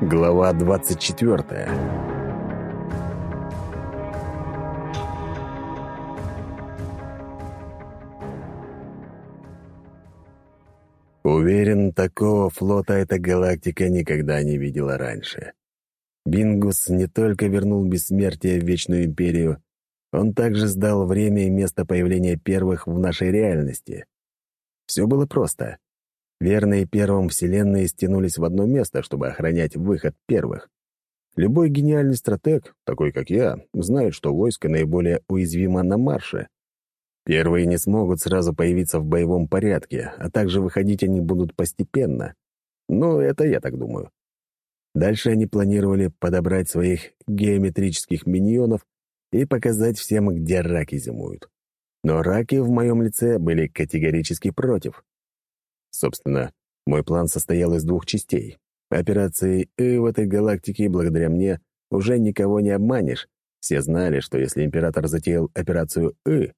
Глава 24 Уверен, такого флота эта галактика никогда не видела раньше. Бингус не только вернул бессмертие в Вечную Империю, он также сдал время и место появления первых в нашей реальности. Все было просто. Верные первым Вселенные стянулись в одно место, чтобы охранять выход первых. Любой гениальный стратег, такой как я, знает, что войско наиболее уязвимо на марше. Первые не смогут сразу появиться в боевом порядке, а также выходить они будут постепенно. Ну, это я так думаю. Дальше они планировали подобрать своих геометрических миньонов и показать всем, где раки зимуют. Но раки в моем лице были категорически против. Собственно, мой план состоял из двух частей. Операции «И» в этой галактике благодаря мне уже никого не обманешь. Все знали, что если император затеял операцию «И»,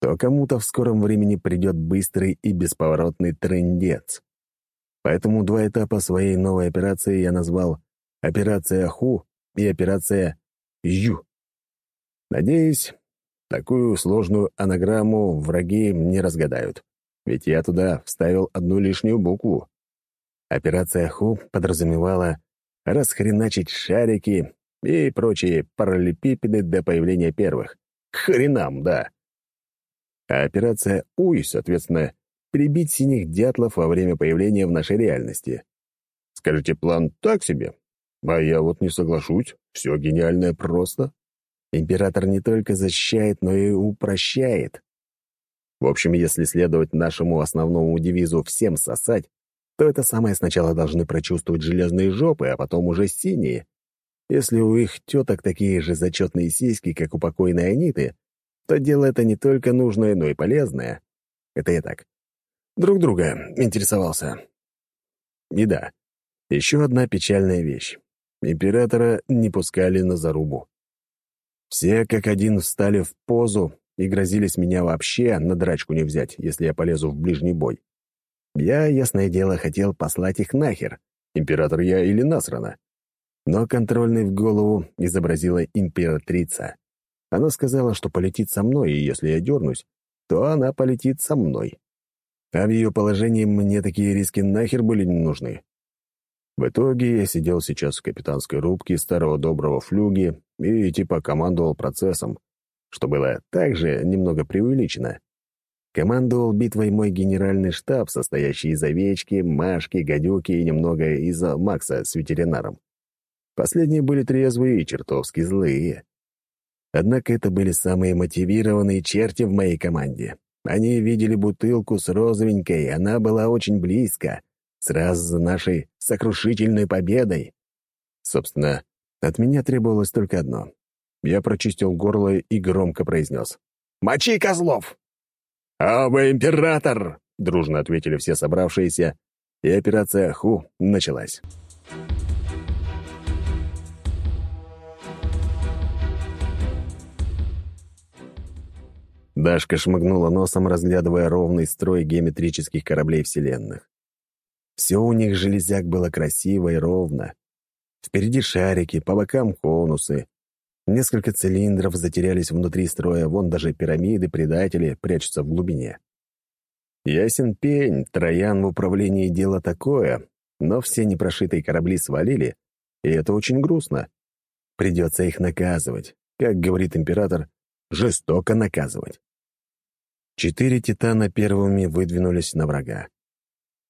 то кому-то в скором времени придет быстрый и бесповоротный трендец. Поэтому два этапа своей новой операции я назвал «Операция Ху» и «Операция Ю». Надеюсь, такую сложную анаграмму враги не разгадают ведь я туда вставил одну лишнюю букву. Операция «Ху» подразумевала расхреначить шарики и прочие параллелепипеды до появления первых. К хренам, да. А операция «Уй», соответственно, прибить синих дятлов во время появления в нашей реальности. Скажите, план так себе? А я вот не соглашусь. Все гениальное просто. Император не только защищает, но и упрощает. В общем, если следовать нашему основному девизу «всем сосать», то это самое сначала должны прочувствовать железные жопы, а потом уже синие. Если у их теток такие же зачетные сиськи, как у покойной Аниты, то дело это не только нужное, но и полезное. Это я так. Друг друга интересовался. И да, еще одна печальная вещь. Императора не пускали на зарубу. Все как один встали в позу и грозились меня вообще на драчку не взять, если я полезу в ближний бой. Я, ясное дело, хотел послать их нахер, император я или насрано. Но контрольный в голову изобразила императрица. Она сказала, что полетит со мной, и если я дернусь, то она полетит со мной. А в ее положении мне такие риски нахер были не нужны. В итоге я сидел сейчас в капитанской рубке старого доброго флюги и типа командовал процессом, что было также немного преувеличено. Командовал битвой мой генеральный штаб, состоящий из овечки, Машки, Гадюки и немного из Макса с ветеринаром. Последние были трезвые и чертовски злые. Однако это были самые мотивированные черти в моей команде. Они видели бутылку с розовенькой, она была очень близко, сразу за нашей сокрушительной победой. Собственно, от меня требовалось только одно я прочистил горло и громко произнес. «Мочи, козлов!» «Оба император!» — дружно ответили все собравшиеся, и операция «Ху» началась. Дашка шмыгнула носом, разглядывая ровный строй геометрических кораблей вселенных. Все у них железяк было красиво и ровно. Впереди шарики, по бокам конусы, Несколько цилиндров затерялись внутри строя, вон даже пирамиды предатели прячутся в глубине. Ясен пень, Троян в управлении дело такое, но все непрошитые корабли свалили, и это очень грустно. Придется их наказывать. Как говорит император, жестоко наказывать. Четыре «Титана» первыми выдвинулись на врага.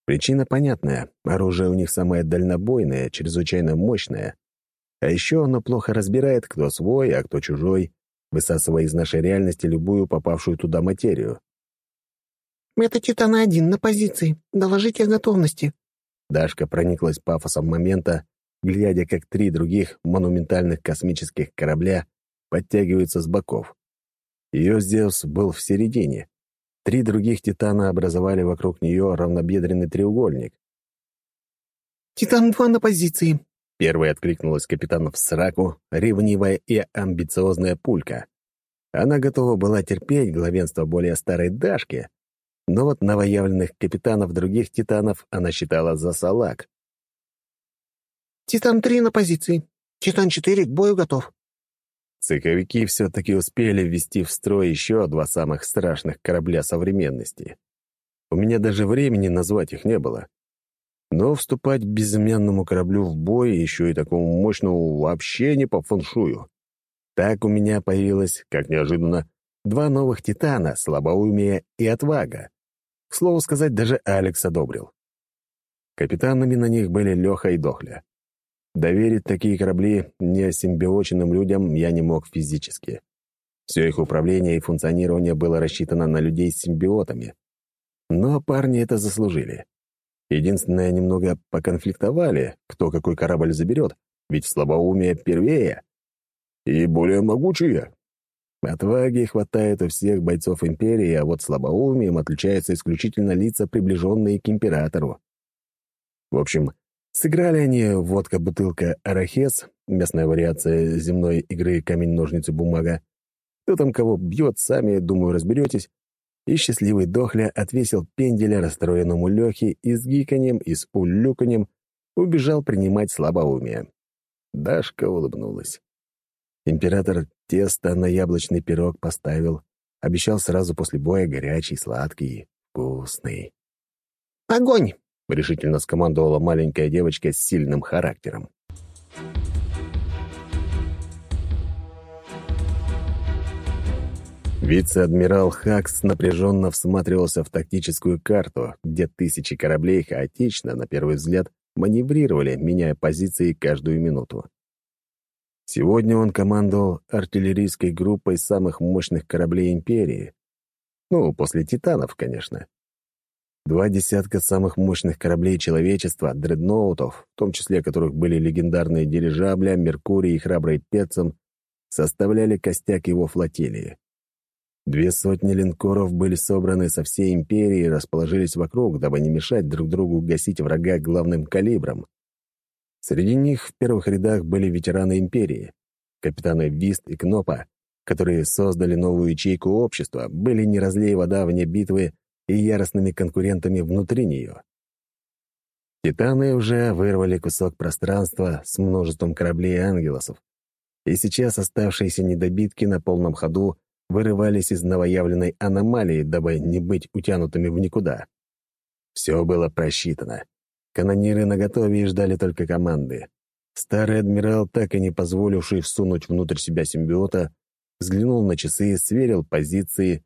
Причина понятная. Оружие у них самое дальнобойное, чрезвычайно мощное, а еще оно плохо разбирает, кто свой, а кто чужой, высасывая из нашей реальности любую попавшую туда материю. «Это Титан-1 на позиции. Доложите о готовности». Дашка прониклась пафосом момента, глядя, как три других монументальных космических корабля подтягиваются с боков. Ее Зевс был в середине. Три других Титана образовали вокруг нее равнобедренный треугольник. «Титан-2 на позиции. Первой откликнулась капитан в сраку, ревнивая и амбициозная пулька. Она готова была терпеть главенство более старой Дашки, Но вот новоявленных капитанов других «Титанов» она считала за салак. «Титан-3 на позиции. Титан-4 к бою готов». Цеховики все-таки успели ввести в строй еще два самых страшных корабля современности. У меня даже времени назвать их не было. Но вступать к безымянному кораблю в бой, еще и такому мощному, вообще не по фэншую. Так у меня появилось, как неожиданно, два новых титана — слабоумие и отвага. К слову сказать, даже Алекс одобрил. Капитанами на них были Леха и Дохля. Доверить такие корабли неосимбиоченным людям я не мог физически. Все их управление и функционирование было рассчитано на людей с симбиотами. Но парни это заслужили. Единственное, немного поконфликтовали, кто какой корабль заберет, ведь слабоумие первее и более могучие. Отваги хватает у всех бойцов Империи, а вот слабоумием отличаются исключительно лица, приближенные к Императору. В общем, сыграли они водка-бутылка «Арахес», местная вариация земной игры «Камень-ножницы-бумага». Кто там кого бьет, сами, думаю, разберетесь и счастливый Дохля отвесил пенделя расстроенному Лехе и с гиканьем и с улюканьем убежал принимать слабоумие. Дашка улыбнулась. Император тесто на яблочный пирог поставил, обещал сразу после боя горячий, сладкий, вкусный. «Огонь!» — решительно скомандовала маленькая девочка с сильным характером. Вице-адмирал Хакс напряженно всматривался в тактическую карту, где тысячи кораблей хаотично, на первый взгляд, маневрировали, меняя позиции каждую минуту. Сегодня он командовал артиллерийской группой самых мощных кораблей Империи. Ну, после «Титанов», конечно. Два десятка самых мощных кораблей человечества, дредноутов, в том числе которых были легендарные дирижабля, Меркурий и Храбрый Пецем, составляли костяк его флотилии. Две сотни линкоров были собраны со всей империи и расположились вокруг, дабы не мешать друг другу гасить врага главным калибром. Среди них в первых рядах были ветераны империи. Капитаны Вист и Кнопа, которые создали новую ячейку общества, были не разлей вода вне битвы и яростными конкурентами внутри нее. Титаны уже вырвали кусок пространства с множеством кораблей и ангелосов, и сейчас оставшиеся недобитки на полном ходу вырывались из новоявленной аномалии, дабы не быть утянутыми в никуда. Все было просчитано. Канониры наготове и ждали только команды. Старый адмирал, так и не позволивший всунуть внутрь себя симбиота, взглянул на часы, сверил позиции,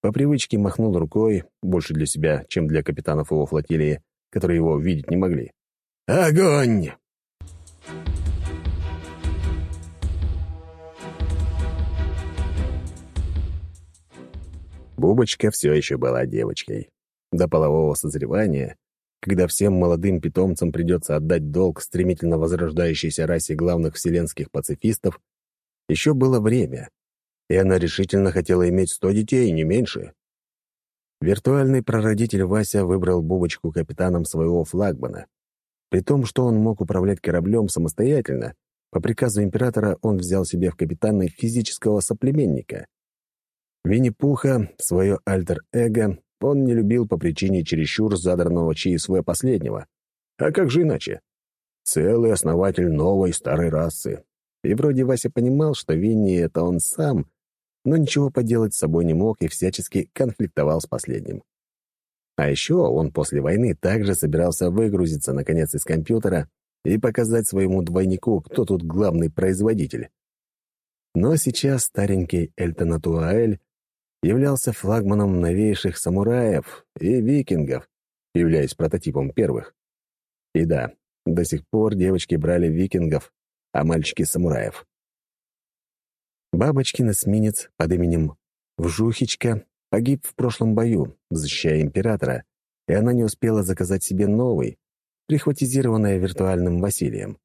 по привычке махнул рукой, больше для себя, чем для капитанов его флотилии, которые его видеть не могли. «Огонь!» Бубочка все еще была девочкой. До полового созревания, когда всем молодым питомцам придется отдать долг стремительно возрождающейся расе главных вселенских пацифистов, еще было время, и она решительно хотела иметь сто детей, не меньше. Виртуальный прародитель Вася выбрал Бубочку капитаном своего флагмана. При том, что он мог управлять кораблем самостоятельно, по приказу императора он взял себе в капитаны физического соплеменника. Винни-Пуха, свое альтер-эго, он не любил по причине чересчур задранного ЧСВ последнего. А как же иначе? Целый основатель новой старой расы. И вроде Вася понимал, что Винни — это он сам, но ничего поделать с собой не мог и всячески конфликтовал с последним. А еще он после войны также собирался выгрузиться, наконец, из компьютера и показать своему двойнику, кто тут главный производитель. Но сейчас старенький Эльтонатуаэль являлся флагманом новейших самураев и викингов, являясь прототипом первых. И да, до сих пор девочки брали викингов, а мальчики — самураев. Бабочкин эсминец под именем Вжухичка погиб в прошлом бою, защищая императора, и она не успела заказать себе новый, прихватизированный виртуальным Василием.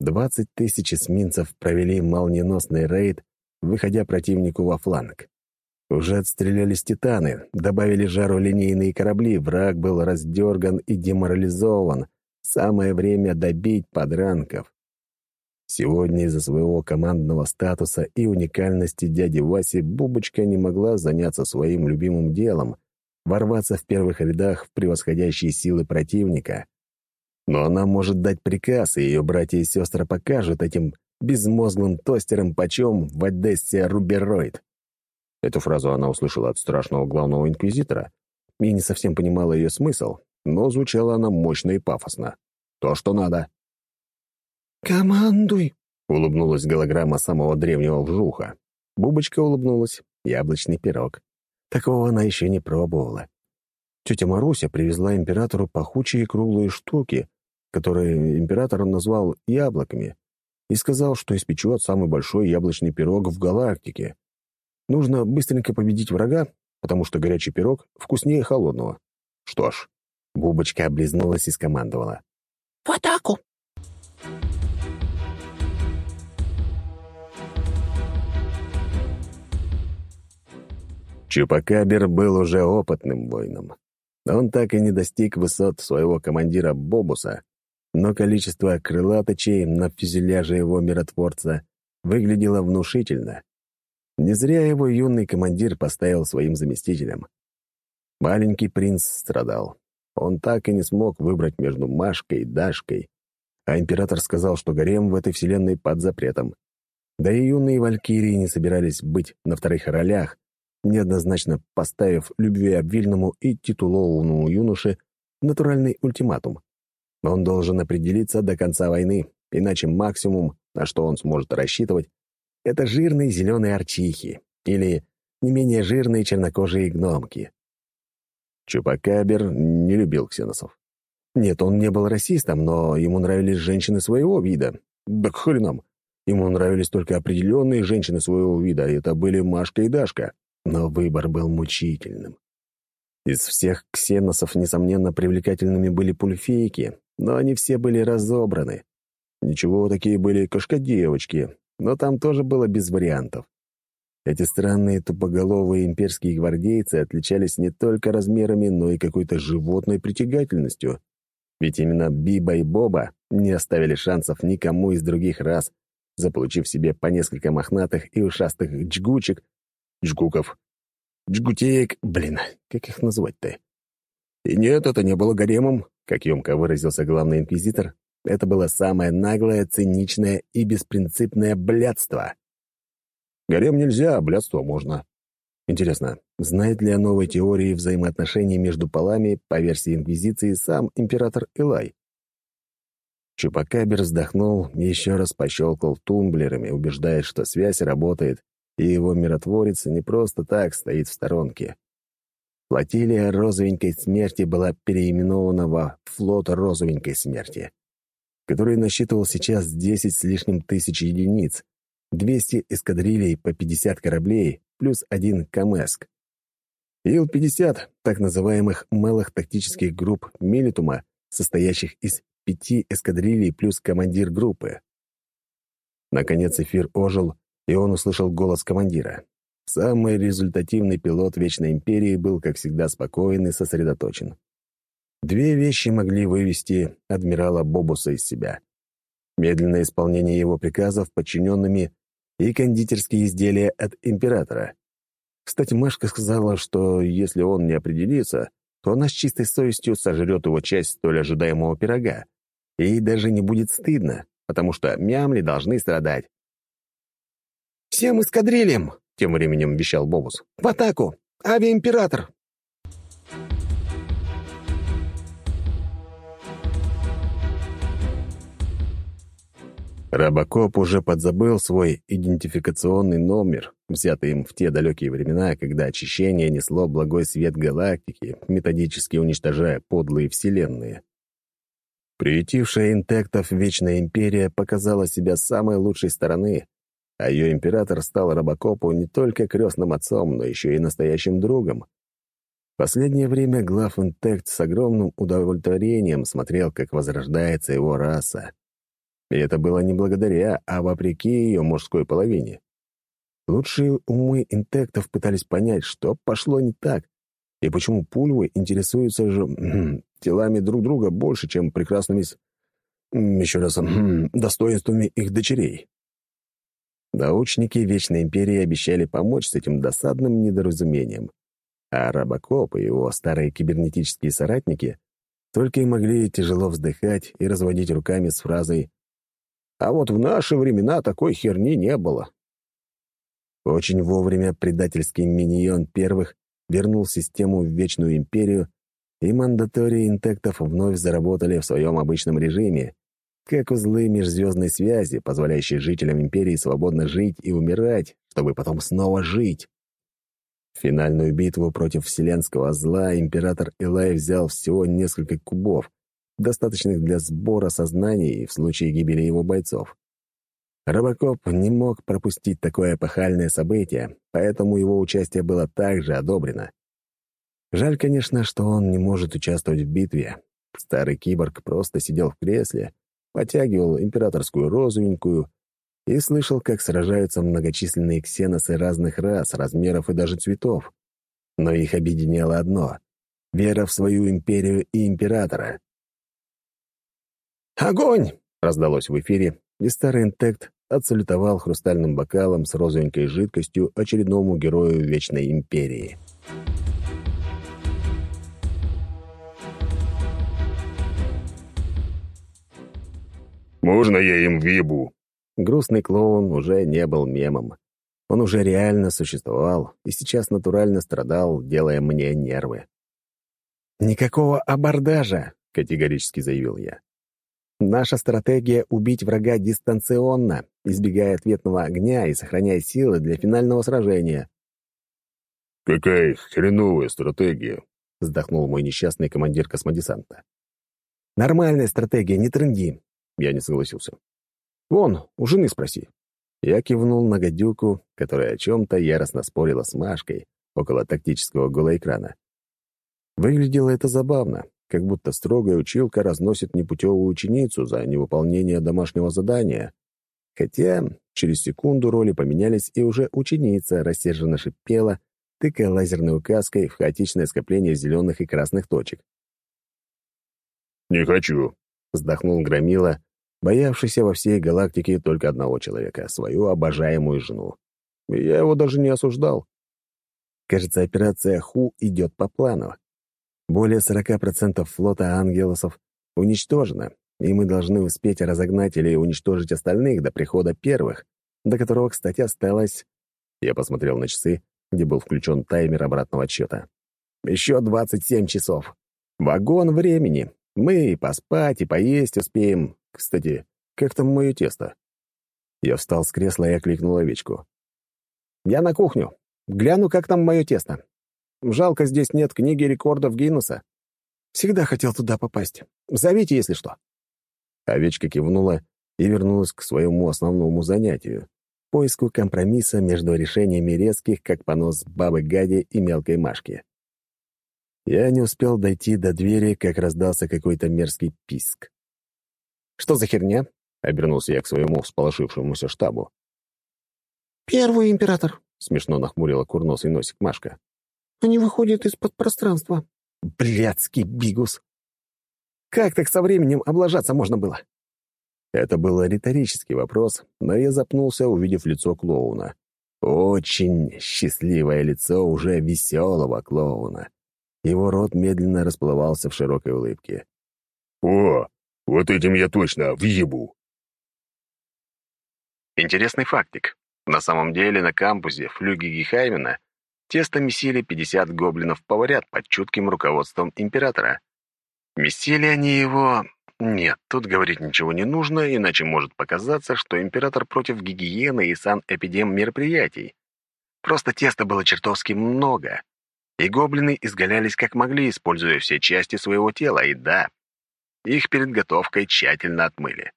Двадцать тысяч эсминцев провели молниеносный рейд, выходя противнику во фланг. Уже отстрелялись титаны, добавили жару линейные корабли, враг был раздерган и деморализован. Самое время добить подранков. Сегодня из-за своего командного статуса и уникальности дяди Васи Бубочка не могла заняться своим любимым делом, ворваться в первых рядах в превосходящие силы противника. Но она может дать приказ, и ее братья и сестры покажут этим безмозглым тостерам почем в Одессе рубероид. Эту фразу она услышала от страшного главного инквизитора и не совсем понимала ее смысл, но звучала она мощно и пафосно. То, что надо. «Командуй!» — улыбнулась голограмма самого древнего вжуха. Бубочка улыбнулась. Яблочный пирог. Такого она еще не пробовала. Тетя Маруся привезла императору пахучие круглые штуки, которые император назвал яблоками, и сказал, что испечет самый большой яблочный пирог в галактике. Нужно быстренько победить врага, потому что горячий пирог вкуснее холодного. Что ж, Бубочка облизнулась и скомандовала. «В атаку!» Чупакабер был уже опытным воином. Он так и не достиг высот своего командира Бобуса, но количество крылаточей на фюзеляже его миротворца выглядело внушительно. Не зря его юный командир поставил своим заместителем. Маленький принц страдал. Он так и не смог выбрать между Машкой и Дашкой, а император сказал, что гарем в этой вселенной под запретом. Да и юные валькирии не собирались быть на вторых ролях, неоднозначно поставив любвеобильному и титулованному юноше натуральный ультиматум. Он должен определиться до конца войны, иначе максимум, на что он сможет рассчитывать, это жирные зеленые арчихи или не менее жирные чернокожие гномки. Чупакабер не любил ксеносов. Нет, он не был расистом, но ему нравились женщины своего вида. Да к хренам! Ему нравились только определенные женщины своего вида, и это были Машка и Дашка. Но выбор был мучительным. Из всех ксеносов, несомненно, привлекательными были пульфейки, но они все были разобраны. Ничего, такие были кошкодевочки, но там тоже было без вариантов. Эти странные тупоголовые имперские гвардейцы отличались не только размерами, но и какой-то животной притягательностью. Ведь именно Биба и Боба не оставили шансов никому из других рас, заполучив себе по несколько мохнатых и ушастых джгучек Джгуков. Джгутеек, блин, как их назвать-то? И нет, это не было гаремом, как емко выразился главный инквизитор. Это было самое наглое, циничное и беспринципное блядство. Гарем нельзя, а блядство можно. Интересно, знает ли о новой теории взаимоотношений между полами по версии Инквизиции сам император Элай? Чупакабер вздохнул и еще раз пощелкал тумблерами, убеждаясь, что связь работает, и его миротворец не просто так стоит в сторонке. Флотилия розовенькой смерти была переименована во флот розовенькой смерти, который насчитывал сейчас 10 с лишним тысяч единиц, 200 эскадрилей по 50 кораблей плюс один Камеск. Ил-50, так называемых малых тактических групп Милитума, состоящих из пяти эскадрилей плюс командир группы. Наконец эфир ожил, и он услышал голос командира. Самый результативный пилот Вечной Империи был, как всегда, спокоен и сосредоточен. Две вещи могли вывести адмирала Бобуса из себя. Медленное исполнение его приказов подчиненными и кондитерские изделия от императора. Кстати, Машка сказала, что если он не определится, то она с чистой совестью сожрет его часть столь ожидаемого пирога. И даже не будет стыдно, потому что мямли должны страдать. «Всем эскадрильям!» — тем временем вещал Бобус. «В атаку! Авиаимператор!» Робокоп уже подзабыл свой идентификационный номер, взятый им в те далекие времена, когда очищение несло благой свет галактики, методически уничтожая подлые вселенные. Приютившая интектов Вечная Империя показала себя самой лучшей стороны, а ее император стал Робокопу не только крестным отцом, но еще и настоящим другом. В последнее время глав Интект с огромным удовлетворением смотрел, как возрождается его раса. И это было не благодаря, а вопреки ее мужской половине. Лучшие умы интектов пытались понять, что пошло не так, и почему пульвы интересуются же телами друг друга больше, чем прекрасными, еще раз, достоинствами их дочерей. Научники Вечной Империи обещали помочь с этим досадным недоразумением. а Робокоп и его старые кибернетические соратники только и могли тяжело вздыхать и разводить руками с фразой «А вот в наши времена такой херни не было». Очень вовремя предательский миньон первых вернул систему в Вечную Империю, и мандатории интектов вновь заработали в своем обычном режиме, как узлы межзвездной связи, позволяющие жителям Империи свободно жить и умирать, чтобы потом снова жить. Финальную битву против вселенского зла император Илай взял всего несколько кубов, достаточных для сбора сознаний в случае гибели его бойцов. Робокоп не мог пропустить такое эпохальное событие, поэтому его участие было также одобрено. Жаль, конечно, что он не может участвовать в битве. Старый киборг просто сидел в кресле, потягивал императорскую розовенькую и слышал, как сражаются многочисленные ксеносы разных рас, размеров и даже цветов. Но их объединяло одно — вера в свою империю и императора. «Огонь!» — раздалось в эфире, и старый интект отсалютовал хрустальным бокалом с розовенькой жидкостью очередному герою Вечной Империи. «Можно я им въебу?» Грустный клоун уже не был мемом. Он уже реально существовал и сейчас натурально страдал, делая мне нервы. «Никакого абордажа!» — категорически заявил я. Наша стратегия — убить врага дистанционно, избегая ответного огня и сохраняя силы для финального сражения. «Какая хреновая стратегия!» — вздохнул мой несчастный командир космодесанта. «Нормальная стратегия, не тренди!» — я не согласился. «Вон, у жены спроси». Я кивнул на гадюку, которая о чем-то яростно спорила с Машкой около тактического голоэкрана. Выглядело это забавно, как будто строгая училка разносит непутевую ученицу за невыполнение домашнего задания. Хотя через секунду роли поменялись, и уже ученица рассерженно шипела, тыкая лазерной указкой в хаотичное скопление зеленых и красных точек. «Не хочу», — вздохнул Громила, боявшийся во всей галактике только одного человека — свою обожаемую жену. я его даже не осуждал. Кажется, операция «Ху» идет по плану. Более 40% флота ангелосов уничтожено, и мы должны успеть разогнать или уничтожить остальных до прихода первых, до которого, кстати, осталось... Я посмотрел на часы, где был включен таймер обратного отсчета. Еще 27 часов. Вагон времени. Мы и поспать, и поесть успеем. Кстати, как там мое тесто? Я встал с кресла и окликнул овечку. «Я на кухню. Гляну, как там мое тесто. Жалко, здесь нет книги рекордов Гиннесса. Всегда хотел туда попасть. Зовите, если что». Овечка кивнула и вернулась к своему основному занятию — поиску компромисса между решениями резких, как понос бабы Гади и мелкой Машки. Я не успел дойти до двери, как раздался какой-то мерзкий писк. «Что за херня?» — обернулся я к своему всполошившемуся штабу. «Первый император», — смешно нахмурила курносый носик Машка. Они выходят из-под пространства. Блядский бигус! Как так со временем облажаться можно было? Это был риторический вопрос, но я запнулся, увидев лицо клоуна. Очень счастливое лицо уже веселого клоуна. Его рот медленно расплывался в широкой улыбке. «О, вот этим я точно въебу!» Интересный фактик. На самом деле на кампусе флюги Гехаймена Тесто месили 50 гоблинов-поварят под чутким руководством императора. Месили они его... Нет, тут говорить ничего не нужно, иначе может показаться, что император против гигиены и санэпидем мероприятий. Просто теста было чертовски много, и гоблины изгалялись как могли, используя все части своего тела, и да, их перед готовкой тщательно отмыли.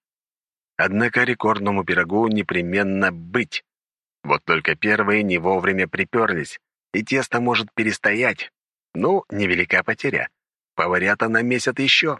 Однако рекордному пирогу непременно быть. Вот только первые не вовремя приперлись, и тесто может перестоять. Ну, невелика потеря. Поварята намесят еще.